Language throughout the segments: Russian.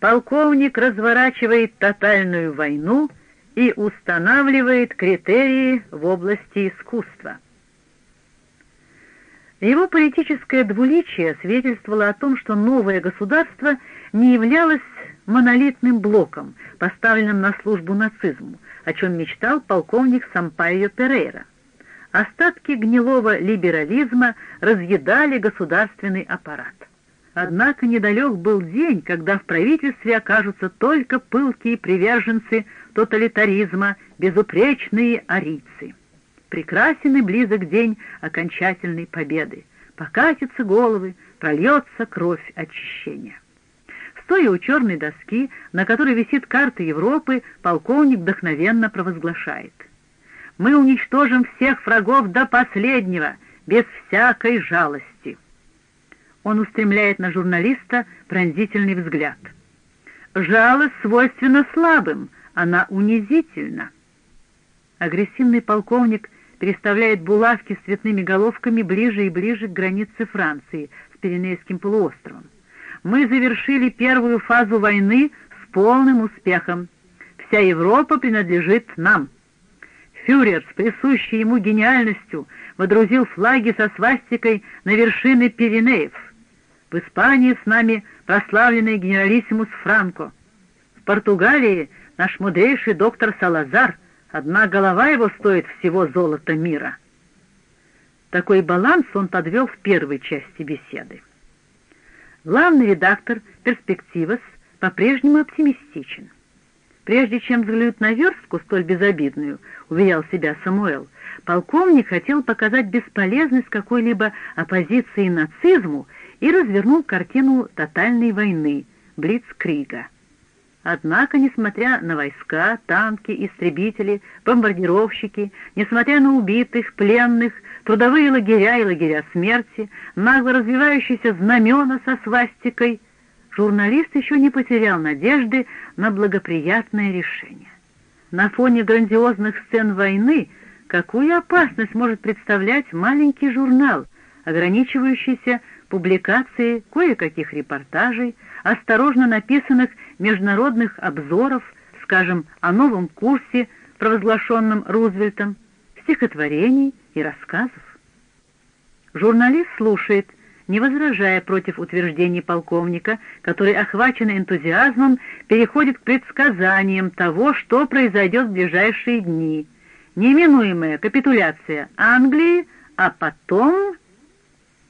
полковник разворачивает тотальную войну и устанавливает критерии в области искусства. Его политическое двуличие свидетельствовало о том, что новое государство не являлось монолитным блоком, поставленным на службу нацизму, о чем мечтал полковник Сампайо Перейра. Остатки гнилого либерализма разъедали государственный аппарат. Однако недалек был день, когда в правительстве окажутся только пылкие приверженцы тоталитаризма, безупречные арийцы. Прекрасен и близок день окончательной победы. Покатятся головы, прольется кровь очищения. Стоя у черной доски, на которой висит карта Европы, полковник вдохновенно провозглашает. «Мы уничтожим всех врагов до последнего, без всякой жалости». Он устремляет на журналиста пронзительный взгляд. «Жалость свойственна слабым, она унизительна». Агрессивный полковник переставляет булавки с цветными головками ближе и ближе к границе Франции с Пиренейским полуостровом мы завершили первую фазу войны с полным успехом. Вся Европа принадлежит нам. Фюрер с присущей ему гениальностью водрузил флаги со свастикой на вершины Пиренеев. В Испании с нами прославленный генералиссимус Франко. В Португалии наш мудрейший доктор Салазар, одна голова его стоит всего золота мира. Такой баланс он подвел в первой части беседы. Главный редактор «Перспективас» по-прежнему оптимистичен. Прежде чем взглянуть на верстку, столь безобидную, уверял себя Самуэл, полковник хотел показать бесполезность какой-либо оппозиции нацизму и развернул картину тотальной войны, Блицкрига. Однако, несмотря на войска, танки, истребители, бомбардировщики, несмотря на убитых, пленных, трудовые лагеря и лагеря смерти, нагло развивающиеся знамена со свастикой, журналист еще не потерял надежды на благоприятное решение. На фоне грандиозных сцен войны какую опасность может представлять маленький журнал, ограничивающийся публикацией кое-каких репортажей, осторожно написанных международных обзоров, скажем, о новом курсе, провозглашенном Рузвельтом, стихотворений и рассказов. Журналист слушает, не возражая против утверждений полковника, который, охваченный энтузиазмом, переходит к предсказаниям того, что произойдет в ближайшие дни. Неминуемая капитуляция Англии, а потом...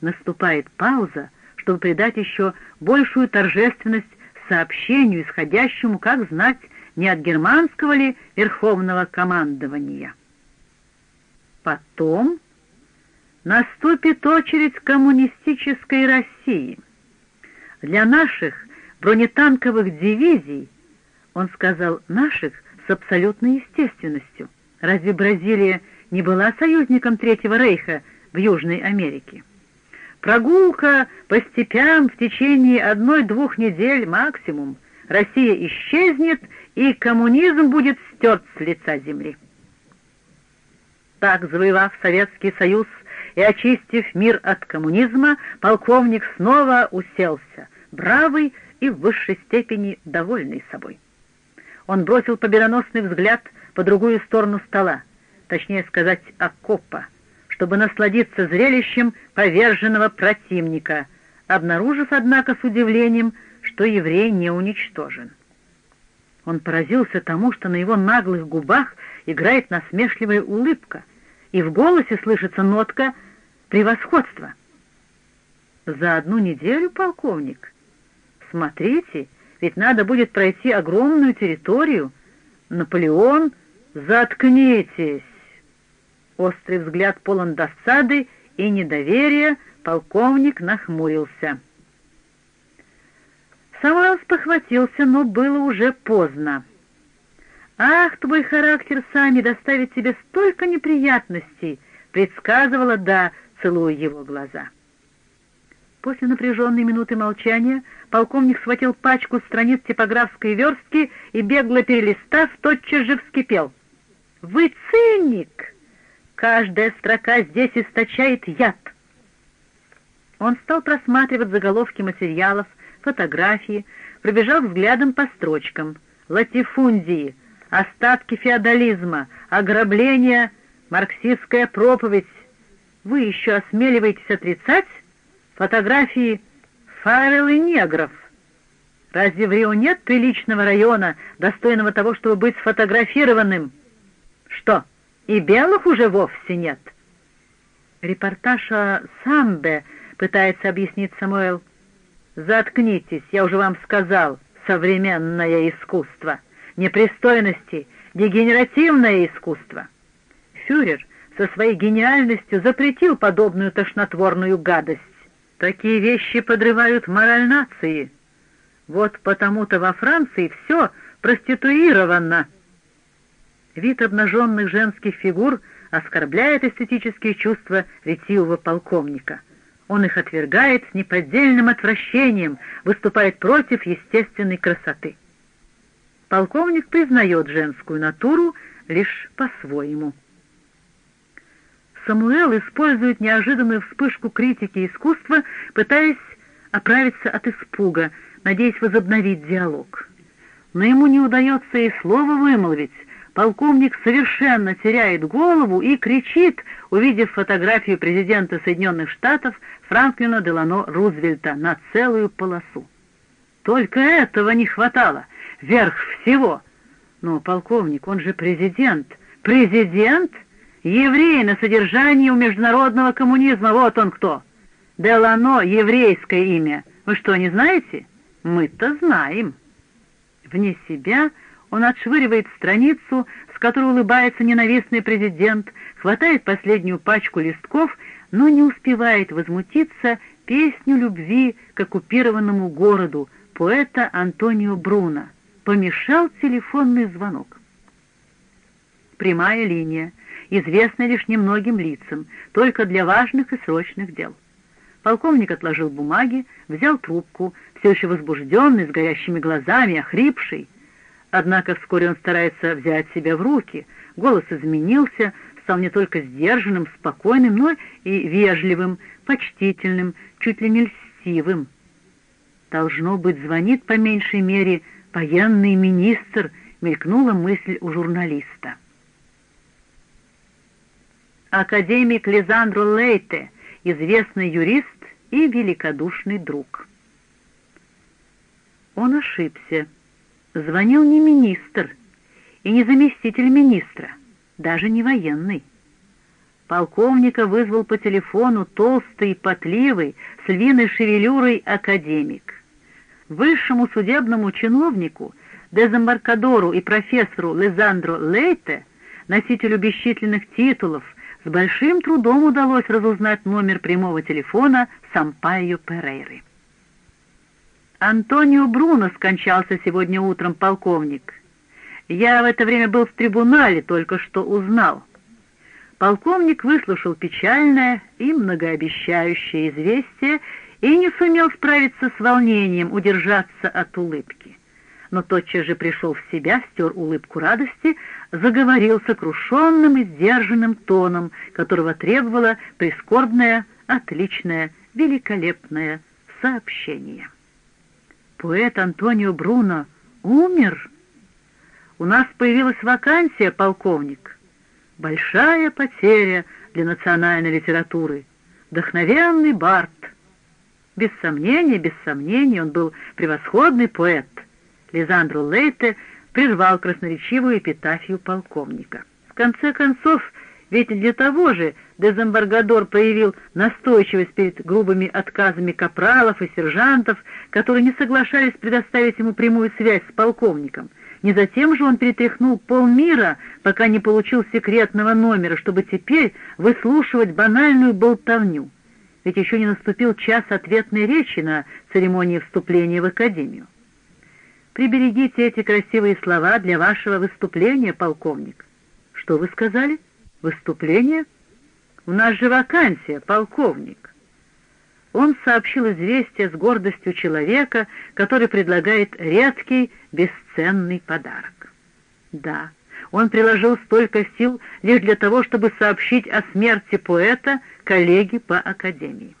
Наступает пауза, чтобы придать еще большую торжественность сообщению, исходящему, как знать, не от германского ли верховного командования. Потом наступит очередь коммунистической России. Для наших бронетанковых дивизий, он сказал «наших» с абсолютной естественностью, разве Бразилия не была союзником Третьего Рейха в Южной Америке? Прогулка по степям в течение одной-двух недель максимум. Россия исчезнет, и коммунизм будет стерт с лица земли. Так, завоевав Советский Союз и очистив мир от коммунизма, полковник снова уселся, бравый и в высшей степени довольный собой. Он бросил победоносный взгляд по другую сторону стола, точнее сказать, окопа, чтобы насладиться зрелищем поверженного противника, обнаружив, однако, с удивлением, что еврей не уничтожен. Он поразился тому, что на его наглых губах играет насмешливая улыбка, и в голосе слышится нотка превосходства. За одну неделю, полковник? Смотрите, ведь надо будет пройти огромную территорию. Наполеон, заткнитесь! Острый взгляд полон досады и недоверия, полковник нахмурился. Самуэл спохватился, но было уже поздно. «Ах, твой характер сами доставит тебе столько неприятностей!» — предсказывала «да», целуя его глаза. После напряженной минуты молчания полковник схватил пачку страниц типографской верстки и, бегло перелистав, тотчас же вскипел. «Вы циник! Каждая строка здесь источает яд!» Он стал просматривать заголовки материалов, фотографии, пробежал взглядом по строчкам. Латифундии, остатки феодализма, ограбление, марксистская проповедь. Вы еще осмеливаетесь отрицать фотографии Фаррелл и негров? Разве в Рио нет приличного района, достойного того, чтобы быть сфотографированным? Что, и белых уже вовсе нет? Репортаж о самбе, пытается объяснить Самуэл. Заткнитесь, я уже вам сказал, современное искусство. Непристойности, дегенеративное искусство. Фюрер со своей гениальностью запретил подобную тошнотворную гадость. Такие вещи подрывают мораль нации. Вот потому-то во Франции все проституировано. Вид обнаженных женских фигур оскорбляет эстетические чувства ретивого полковника. Он их отвергает с неподдельным отвращением, выступает против естественной красоты. Полковник признает женскую натуру лишь по-своему. Самуэл использует неожиданную вспышку критики искусства, пытаясь оправиться от испуга, надеясь возобновить диалог. Но ему не удается и слова вымолвить. Полковник совершенно теряет голову и кричит, увидев фотографию президента Соединенных Штатов Франклина Делано Рузвельта на целую полосу. Только этого не хватало, верх всего. Но полковник, он же президент. Президент? Еврей на содержании у международного коммунизма, вот он кто. Делано — еврейское имя. Вы что, не знаете? Мы-то знаем. Вне себя он отшвыривает страницу, с которой улыбается ненавистный президент, хватает последнюю пачку листков, но не успевает возмутиться песню любви к оккупированному городу поэта Антонио Бруно. Помешал телефонный звонок. Прямая линия, известна лишь немногим лицам, только для важных и срочных дел. Полковник отложил бумаги, взял трубку, все еще возбужденный, с горящими глазами, охрипший. Однако вскоре он старается взять себя в руки. Голос изменился, стал не только сдержанным, спокойным, но и вежливым, почтительным, чуть ли не льстивым. «Должно быть, звонит по меньшей мере военный министр», — мелькнула мысль у журналиста. Академик Лизандро Лейте, известный юрист и великодушный друг. Он ошибся. Звонил не министр и не заместитель министра, даже не военный. Полковника вызвал по телефону толстый, потливый, с львиной шевелюрой академик. Высшему судебному чиновнику, дезамбаркадору и профессору Лизандро Лейте, носителю бесчисленных титулов, с большим трудом удалось разузнать номер прямого телефона Сампайо Перейры. «Антонио Бруно скончался сегодня утром, полковник. Я в это время был в трибунале, только что узнал». Полковник выслушал печальное и многообещающее известие и не сумел справиться с волнением, удержаться от улыбки но тотчас же пришел в себя, стер улыбку радости, заговорил сокрушенным и сдержанным тоном, которого требовало прискорбное, отличное, великолепное сообщение. Поэт Антонио Бруно умер. У нас появилась вакансия, полковник. Большая потеря для национальной литературы. Вдохновенный Барт. Без сомнения, без сомнения, он был превосходный поэт — Лизандру Лейте прервал красноречивую эпитафию полковника. В конце концов, ведь для того же Дезамбаргадор проявил настойчивость перед грубыми отказами капралов и сержантов, которые не соглашались предоставить ему прямую связь с полковником. Не затем же он перетряхнул полмира, пока не получил секретного номера, чтобы теперь выслушивать банальную болтовню. Ведь еще не наступил час ответной речи на церемонии вступления в Академию. Приберегите эти красивые слова для вашего выступления, полковник. Что вы сказали? Выступление? У нас же вакансия, полковник. Он сообщил известие с гордостью человека, который предлагает редкий, бесценный подарок. Да, он приложил столько сил лишь для того, чтобы сообщить о смерти поэта коллеге по академии.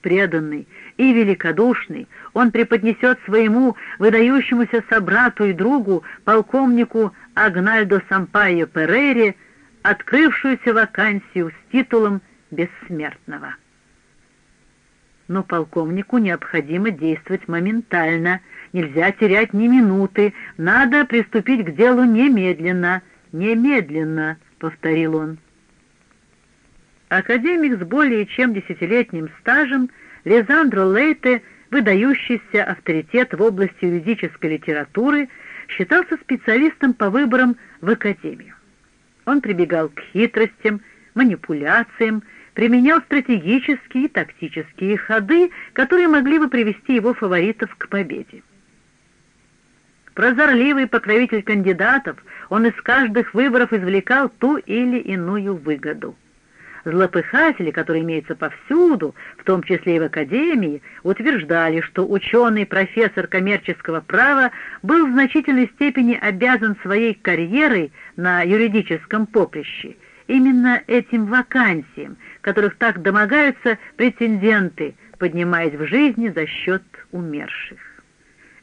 преданный и великодушный, он преподнесет своему выдающемуся собрату и другу, полковнику Агнальдо Сампайо Перейре, открывшуюся вакансию с титулом бессмертного. Но полковнику необходимо действовать моментально, нельзя терять ни минуты, надо приступить к делу немедленно, немедленно, — повторил он. Академик с более чем десятилетним стажем Лизандро Лейте, выдающийся авторитет в области юридической литературы, считался специалистом по выборам в Академию. Он прибегал к хитростям, манипуляциям, применял стратегические и тактические ходы, которые могли бы привести его фаворитов к победе. Прозорливый покровитель кандидатов, он из каждых выборов извлекал ту или иную выгоду. Злопыхатели, которые имеются повсюду, в том числе и в Академии, утверждали, что ученый-профессор коммерческого права был в значительной степени обязан своей карьерой на юридическом поприще именно этим вакансиям, которых так домогаются претенденты, поднимаясь в жизни за счет умерших.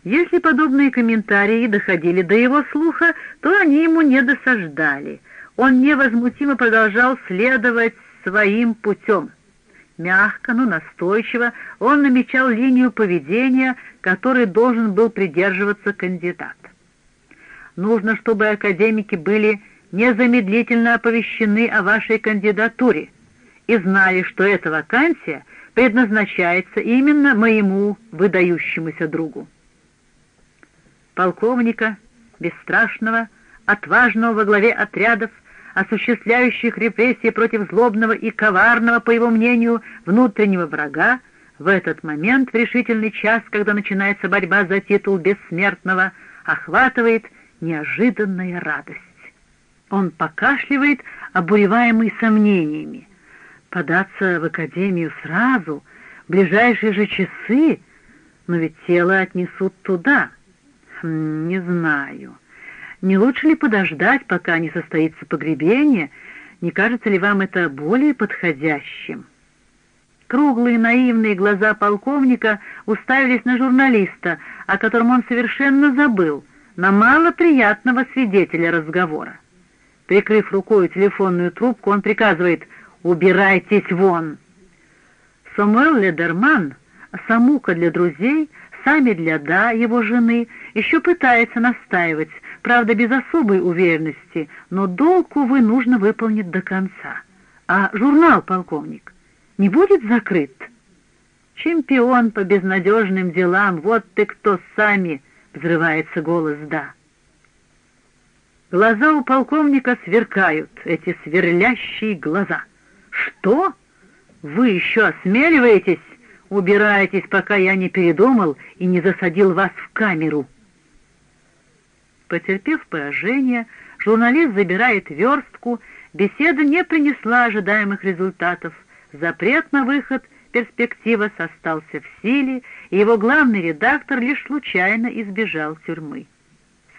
Если подобные комментарии доходили до его слуха, то они ему не досаждали. Он невозмутимо продолжал следовать своим путем. Мягко, но настойчиво он намечал линию поведения, которой должен был придерживаться кандидат. Нужно, чтобы академики были незамедлительно оповещены о вашей кандидатуре и знали, что эта вакансия предназначается именно моему выдающемуся другу. Полковника, бесстрашного, отважного во главе отрядов, осуществляющих репрессии против злобного и коварного, по его мнению, внутреннего врага, в этот момент, в решительный час, когда начинается борьба за титул бессмертного, охватывает неожиданная радость. Он покашливает, обуреваемый сомнениями. Податься в академию сразу, в ближайшие же часы, но ведь тело отнесут туда. Хм, не знаю. Не лучше ли подождать, пока не состоится погребение? Не кажется ли вам это более подходящим?» Круглые наивные глаза полковника уставились на журналиста, о котором он совершенно забыл, на малоприятного свидетеля разговора. Прикрыв рукой телефонную трубку, он приказывает «Убирайтесь вон!». Самуэл Ледерман, самука для друзей, сами для «да» его жены, еще пытается настаивать, правда, без особой уверенности, но долг, увы, нужно выполнить до конца. А журнал, полковник, не будет закрыт? Чемпион по безнадежным делам, вот ты кто сами, взрывается голос «да». Глаза у полковника сверкают, эти сверлящие глаза. Что? Вы еще осмеливаетесь? Убирайтесь, пока я не передумал и не засадил вас в камеру. Потерпев поражение, журналист забирает верстку, беседа не принесла ожидаемых результатов, запрет на выход перспектива остался в силе, и его главный редактор лишь случайно избежал тюрьмы.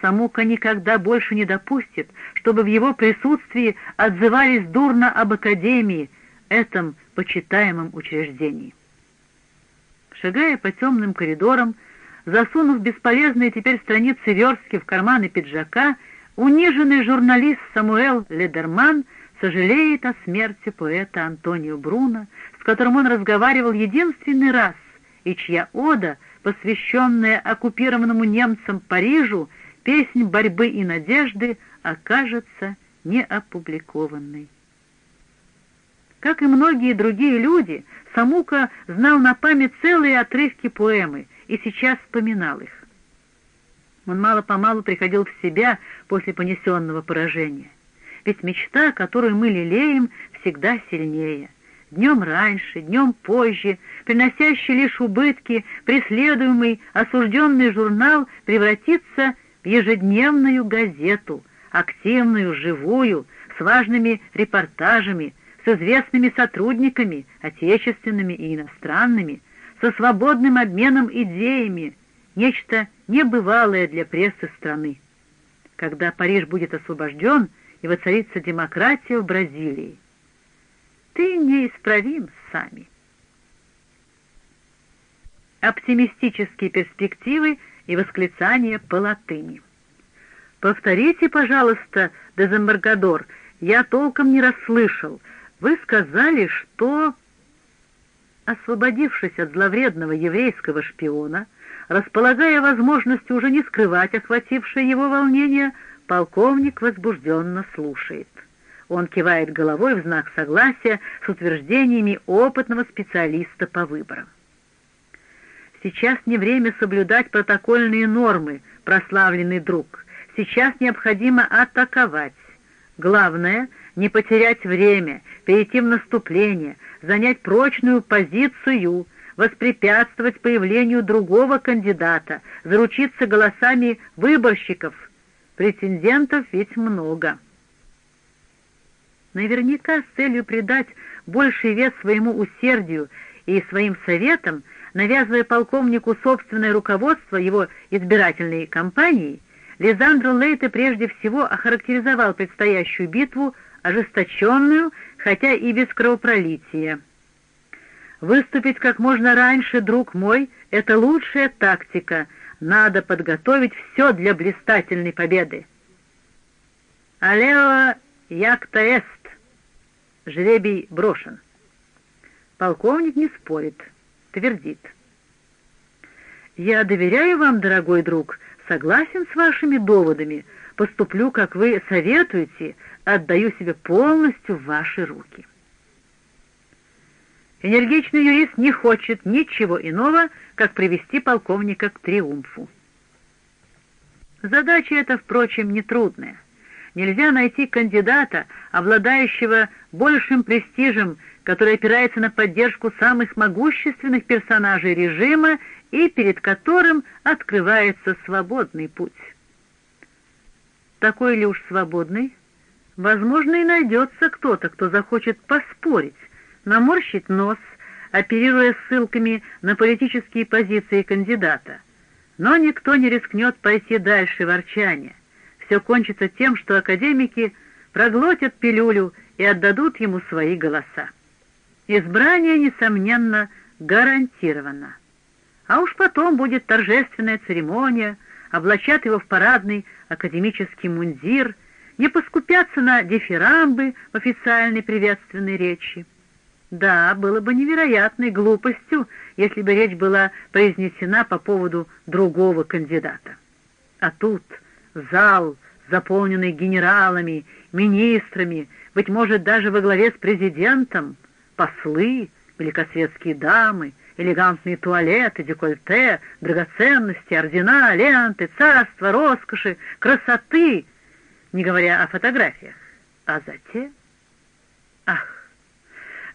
Самука никогда больше не допустит, чтобы в его присутствии отзывались дурно об Академии, этом почитаемом учреждении. Шагая по темным коридорам, Засунув бесполезные теперь страницы верстки в карманы пиджака, униженный журналист Самуэл Ледерман сожалеет о смерти поэта Антонио Бруно, с которым он разговаривал единственный раз, и чья ода, посвященная оккупированному немцам Парижу, песнь борьбы и надежды, окажется неопубликованной. Как и многие другие люди, Самука знал на память целые отрывки поэмы — и сейчас вспоминал их. Он мало-помалу приходил в себя после понесенного поражения. Ведь мечта, которую мы лелеем, всегда сильнее. Днем раньше, днем позже, приносящий лишь убытки, преследуемый, осужденный журнал превратится в ежедневную газету, активную, живую, с важными репортажами, с известными сотрудниками, отечественными и иностранными, со свободным обменом идеями, нечто небывалое для прессы страны. Когда Париж будет освобожден и воцарится демократия в Бразилии. Ты неисправим сами. оптимистические перспективы и восклицания по латыни. «Повторите, пожалуйста, дезембаргадор, я толком не расслышал. Вы сказали, что...» Освободившись от зловредного еврейского шпиона, располагая возможностью уже не скрывать охватившее его волнение, полковник возбужденно слушает. Он кивает головой в знак согласия с утверждениями опытного специалиста по выборам. Сейчас не время соблюдать протокольные нормы, прославленный друг. Сейчас необходимо атаковать. Главное — не потерять время, перейти в наступление, занять прочную позицию, воспрепятствовать появлению другого кандидата, заручиться голосами выборщиков. Претендентов ведь много. Наверняка с целью придать больший вес своему усердию и своим советам, навязывая полковнику собственное руководство его избирательной кампании, Лизандро Лейте прежде всего охарактеризовал предстоящую битву ожесточенную, хотя и без кровопролития. «Выступить как можно раньше, друг мой, — это лучшая тактика. Надо подготовить все для блистательной победы». «Алео якта эст!» Жребий брошен. Полковник не спорит, твердит. «Я доверяю вам, дорогой друг, согласен с вашими доводами, поступлю, как вы советуете, отдаю себя полностью в ваши руки». Энергичный юрист не хочет ничего иного, как привести полковника к триумфу. Задача эта, впрочем, нетрудная. Нельзя найти кандидата, обладающего большим престижем, который опирается на поддержку самых могущественных персонажей режима и перед которым открывается свободный путь. Такой ли уж свободный? Возможно, и найдется кто-то, кто захочет поспорить, наморщить нос, оперируя ссылками на политические позиции кандидата. Но никто не рискнет пойти дальше ворчания. Все кончится тем, что академики проглотят пилюлю и отдадут ему свои голоса. Избрание, несомненно, гарантировано. А уж потом будет торжественная церемония, облачат его в парадный академический мундир, не поскупятся на дифирамбы в официальной приветственной речи. Да, было бы невероятной глупостью, если бы речь была произнесена по поводу другого кандидата. А тут зал, заполненный генералами, министрами, быть может, даже во главе с президентом, послы, великосветские дамы, элегантные туалеты, декольте, драгоценности, ордена, ленты, царства, роскоши, красоты, не говоря о фотографиях. А затем... Ах!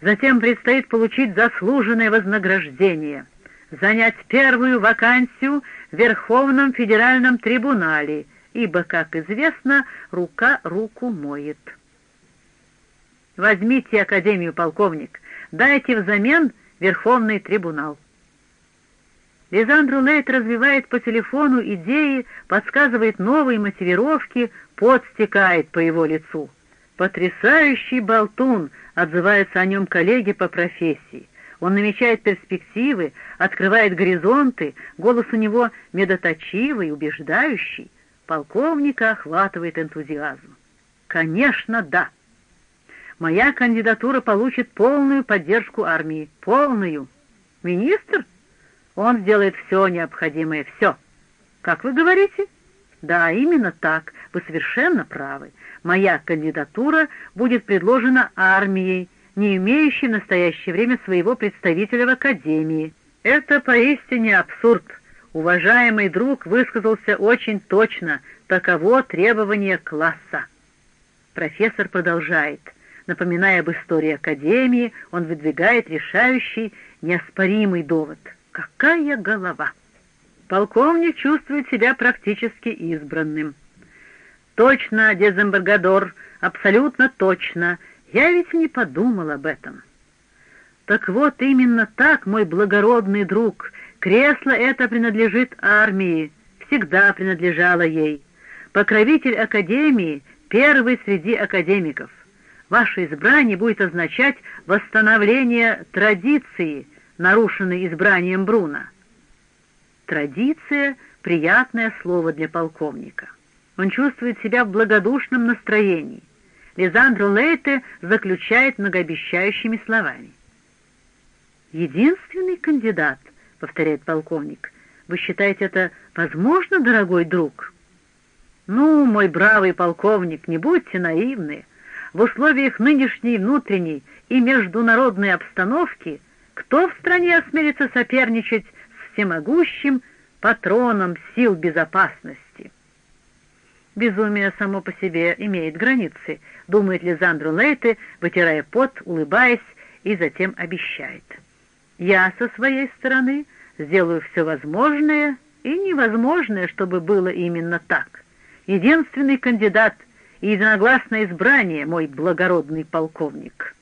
Затем предстоит получить заслуженное вознаграждение, занять первую вакансию в Верховном федеральном трибунале, ибо, как известно, рука руку моет. Возьмите Академию, полковник, дайте взамен Верховный трибунал. Лизандру Лейт развивает по телефону идеи, подсказывает новые мотивировки, подстекает по его лицу. Потрясающий болтун — отзываются о нем коллеги по профессии. Он намечает перспективы, открывает горизонты, голос у него медоточивый, убеждающий. Полковника охватывает энтузиазм. Конечно, да. Моя кандидатура получит полную поддержку армии. Полную. Министр? Он сделает все необходимое, все. Как вы говорите? Да, именно так. Вы совершенно правы моя кандидатура будет предложена армией, не имеющей в настоящее время своего представителя в Академии. Это поистине абсурд. Уважаемый друг высказался очень точно. Таково требование класса. Профессор продолжает. Напоминая об истории Академии, он выдвигает решающий, неоспоримый довод. Какая голова! Полковник чувствует себя практически избранным. Точно, дезембаргадор, абсолютно точно. Я ведь не подумал об этом. Так вот, именно так, мой благородный друг, кресло это принадлежит армии, всегда принадлежало ей. Покровитель Академии — первый среди академиков. Ваше избрание будет означать восстановление традиции, нарушенной избранием Бруна. Традиция — приятное слово для полковника. Он чувствует себя в благодушном настроении. Лизандро Лейте заключает многообещающими словами. «Единственный кандидат», — повторяет полковник, — «вы считаете это возможно, дорогой друг?» «Ну, мой бравый полковник, не будьте наивны. В условиях нынешней внутренней и международной обстановки кто в стране осмелится соперничать с всемогущим патроном сил безопасности? Безумие само по себе имеет границы, думает Лизандру Лейте, вытирая пот, улыбаясь, и затем обещает. Я со своей стороны сделаю все возможное и невозможное, чтобы было именно так. Единственный кандидат и единогласное избрание, мой благородный полковник».